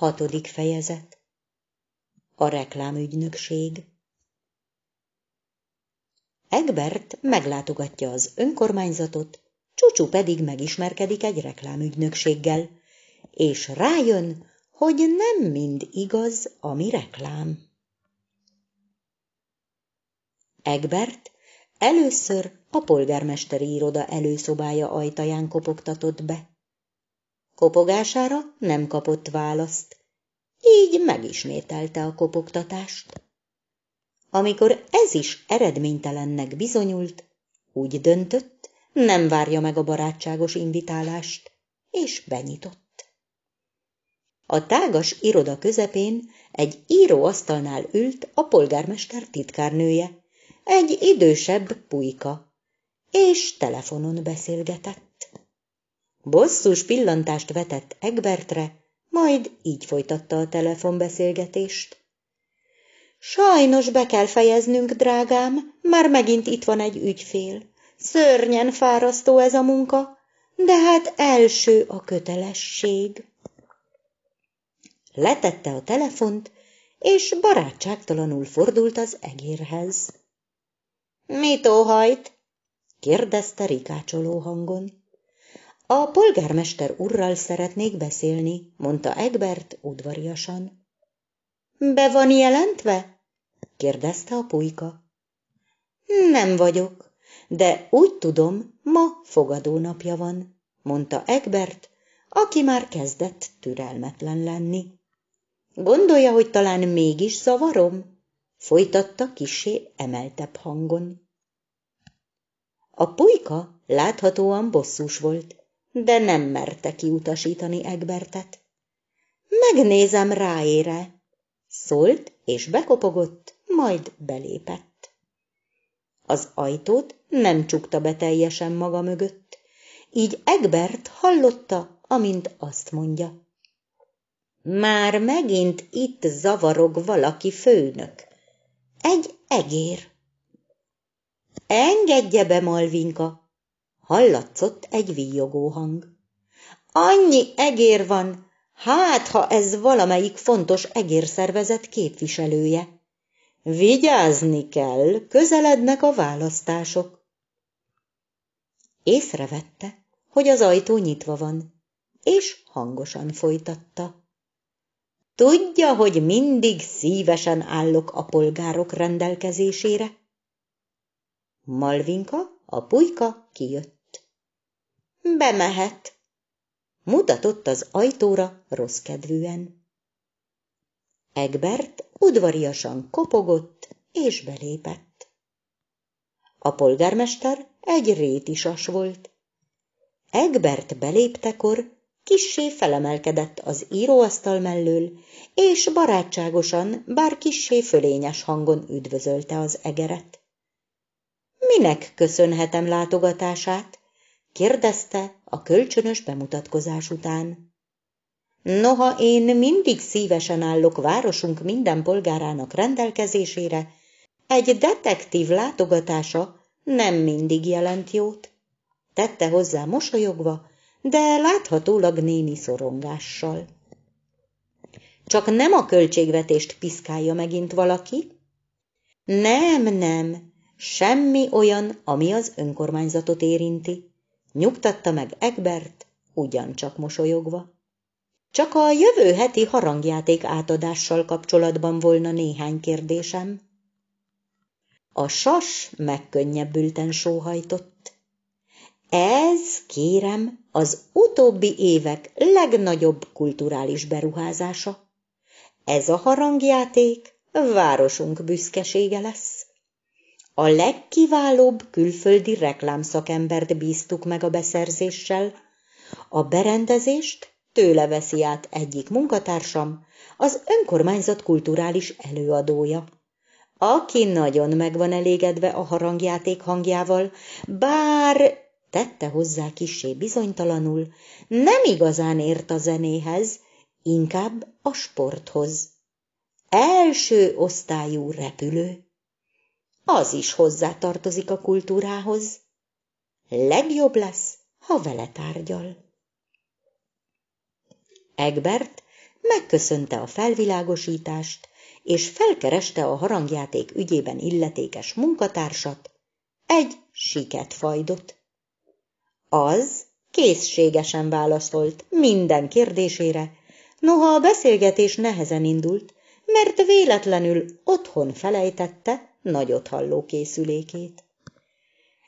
Hatodik fejezet A reklámügynökség Egbert meglátogatja az önkormányzatot, Csucsu pedig megismerkedik egy reklámügynökséggel, és rájön, hogy nem mind igaz, ami reklám. Egbert először a polgármesteri iroda előszobája ajtaján kopogtatott be. Kopogására nem kapott választ, így megismételte a kopogtatást. Amikor ez is eredménytelennek bizonyult, úgy döntött, nem várja meg a barátságos invitálást, és benyitott. A tágas iroda közepén egy íróasztalnál ült a polgármester titkárnője, egy idősebb pulyka, és telefonon beszélgetett. Bosszus pillantást vetett Egbertre, majd így folytatta a telefonbeszélgetést. Sajnos be kell fejeznünk, drágám, már megint itt van egy ügyfél. Szörnyen fárasztó ez a munka, de hát első a kötelesség. Letette a telefont, és barátságtalanul fordult az egérhez. Mit óhajt? kérdezte rikácsoló hangon. A polgármester urral szeretnék beszélni, mondta Egbert udvariasan. Be van jelentve? kérdezte a pulyka. Nem vagyok, de úgy tudom, ma fogadónapja van, mondta Egbert, aki már kezdett türelmetlen lenni. Gondolja, hogy talán mégis zavarom? folytatta kisé emeltebb hangon. A pulyka láthatóan bosszús volt, de nem merte kiutasítani Egbertet. Megnézem ráére, szólt, és bekopogott, majd belépett. Az ajtót nem csukta be teljesen maga mögött, így Egbert hallotta, amint azt mondja. Már megint itt zavarog valaki főnök. Egy egér. Engedje be, Malvinka, hallatszott egy víjogó hang. Annyi egér van, hát ha ez valamelyik fontos egérszervezet képviselője. Vigyázni kell, közelednek a választások. Észrevette, hogy az ajtó nyitva van, és hangosan folytatta. Tudja, hogy mindig szívesen állok a polgárok rendelkezésére? Malvinka, a pulyka kijött. Bemehet. Mutatott az ajtóra rossz kedvűen. Egbert udvariasan kopogott, és belépett. A polgármester egy rétisas volt. Egbert beléptekor kissé felemelkedett az íróasztal mellől, és barátságosan, bár kissé fölényes hangon üdvözölte az egeret. Minek köszönhetem látogatását? Kérdezte a kölcsönös bemutatkozás után. Noha én mindig szívesen állok városunk minden polgárának rendelkezésére, egy detektív látogatása nem mindig jelent jót. Tette hozzá mosolyogva, de láthatólag némi szorongással. Csak nem a költségvetést piszkálja megint valaki? Nem, nem, semmi olyan, ami az önkormányzatot érinti nyugtatta meg Egbert, ugyancsak mosolyogva. Csak a jövő heti harangjáték átadással kapcsolatban volna néhány kérdésem. A sas megkönnyebbülten sóhajtott. Ez, kérem, az utóbbi évek legnagyobb kulturális beruházása. Ez a harangjáték városunk büszkesége lesz. A legkiválóbb külföldi reklámszakembert bíztuk meg a beszerzéssel. A berendezést tőle veszi át egyik munkatársam, az önkormányzat kulturális előadója, aki nagyon meg van elégedve a harangjáték hangjával, bár tette hozzá kissé bizonytalanul, nem igazán ért a zenéhez, inkább a sporthoz. Első osztályú repülő az is hozzátartozik a kultúrához. Legjobb lesz, ha vele tárgyal. Egbert megköszönte a felvilágosítást, és felkereste a harangjáték ügyében illetékes munkatársat, egy siket fajdot. Az készségesen válaszolt minden kérdésére, noha a beszélgetés nehezen indult, mert véletlenül otthon felejtette nagyot halló készülékét.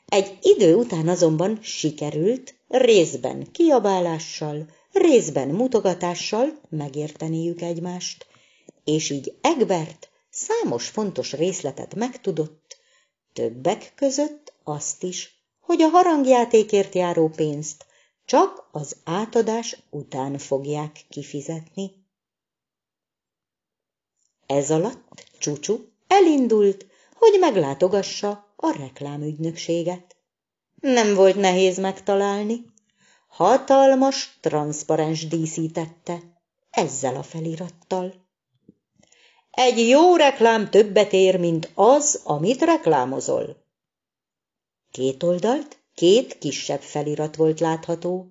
Egy idő után azonban sikerült részben kiabálással, részben mutogatással megérteniük egymást, és így Egbert számos fontos részletet megtudott, többek között azt is, hogy a harangjátékért járó pénzt csak az átadás után fogják kifizetni. Ez alatt Csúcsú elindult, hogy meglátogassa a reklámügynökséget. Nem volt nehéz megtalálni. Hatalmas transzparens díszítette, ezzel a felirattal. Egy jó reklám többet ér, mint az, amit reklámozol. Két oldalt két kisebb felirat volt látható.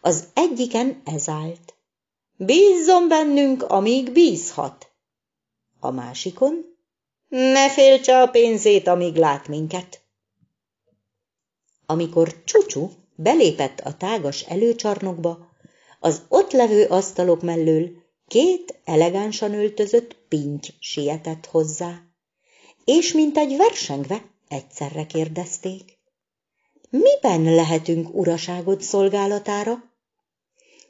Az egyiken ez állt. Bízzon bennünk, amíg bízhat. A másikon ne féltse a pénzét, amíg lát minket. Amikor Csucsu belépett a tágas előcsarnokba, az ott levő asztalok mellől két elegánsan öltözött pinty sietett hozzá, és mint egy versengve egyszerre kérdezték. Miben lehetünk uraságod szolgálatára?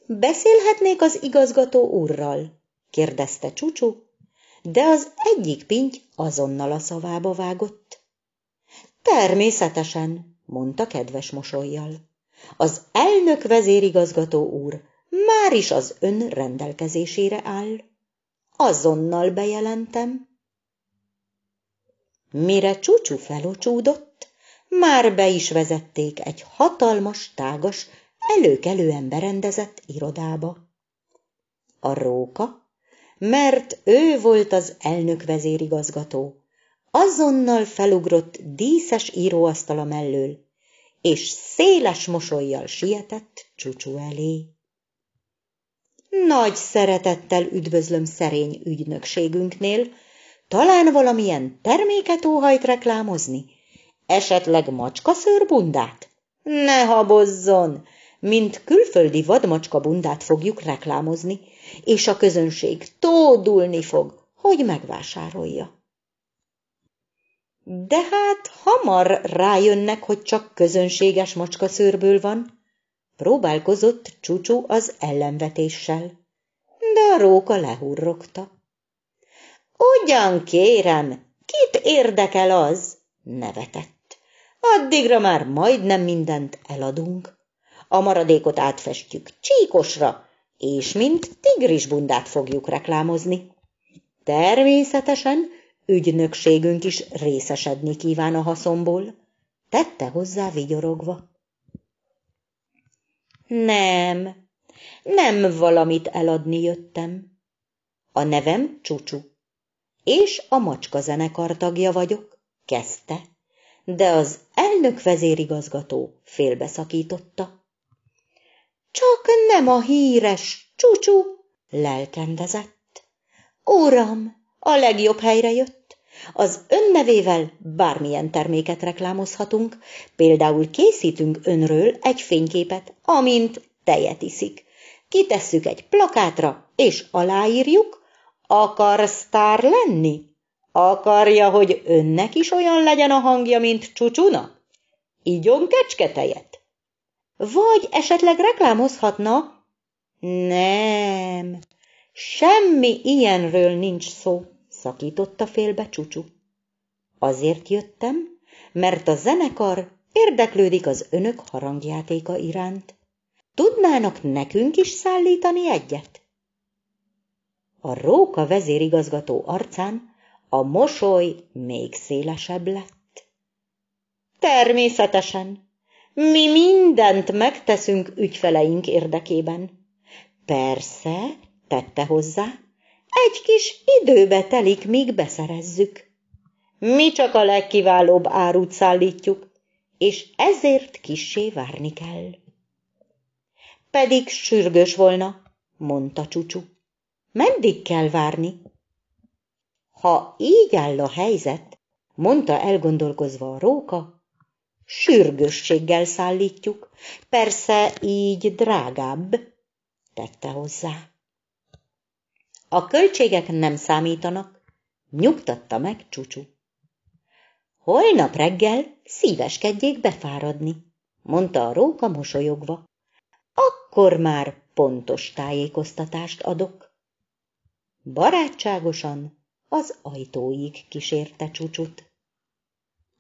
Beszélhetnék az igazgató úrral? kérdezte Csucsu, de az egyik pinty azonnal a szavába vágott. Természetesen, mondta kedves mosolyjal. Az elnök vezérigazgató úr már is az ön rendelkezésére áll. Azonnal bejelentem. Mire csúcsú felocsúdott, már be is vezették egy hatalmas, tágas, előkelően berendezett irodába. A róka mert ő volt az elnök vezérigazgató. Azonnal felugrott díszes íróasztala mellől, és széles mosolyjal sietett csúcsú elé. Nagy szeretettel üdvözlöm szerény ügynökségünknél, talán valamilyen terméket óhajt reklámozni? Esetleg macskaszőrbundát? Ne habozzon! Mint külföldi vadmacska bundát fogjuk reklámozni, és a közönség tódulni fog, hogy megvásárolja. De hát hamar rájönnek, hogy csak közönséges macskaszőrből van, próbálkozott Csúcsú az ellenvetéssel, de a róka lehurrogta. Ugyan kérem, kit érdekel az? nevetett. Addigra már majdnem mindent eladunk. A maradékot átfestjük csíkosra, és mint tigrisbundát fogjuk reklámozni. Természetesen ügynökségünk is részesedni kíván a haszonból, tette hozzá vigyorogva. Nem, nem valamit eladni jöttem. A nevem Csucsu, és a macska zenekar tagja vagyok, kezdte, de az elnök vezérigazgató félbeszakította. Csak nem a híres csúcsú, lelkendezett. Uram, a legjobb helyre jött. Az ön nevével bármilyen terméket reklámozhatunk, például készítünk önről egy fényképet, amint tejet iszik. Kitesszük egy plakátra, és aláírjuk, akar sztár lenni? Akarja, hogy önnek is olyan legyen a hangja, mint csúcsuna? Igyon kecsketejet? Vagy esetleg reklámozhatna? Nem, semmi ilyenről nincs szó, szakította félbe Csucsu. Azért jöttem, mert a zenekar érdeklődik az önök harangjátéka iránt. Tudnának nekünk is szállítani egyet? A róka vezérigazgató arcán a mosoly még szélesebb lett. Természetesen, mi mindent megteszünk ügyfeleink érdekében. Persze, tette hozzá, egy kis időbe telik, míg beszerezzük. Mi csak a legkiválóbb árut szállítjuk, és ezért kissé várni kell. Pedig sürgős volna, mondta Csucsu. Meddig kell várni? Ha így áll a helyzet, mondta elgondolkozva a róka, sürgősséggel szállítjuk, persze így drágább, tette hozzá. A költségek nem számítanak, nyugtatta meg Csucsu. Holnap reggel szíveskedjék befáradni, mondta a róka mosolyogva. Akkor már pontos tájékoztatást adok. Barátságosan az ajtóig kísérte Csucsut.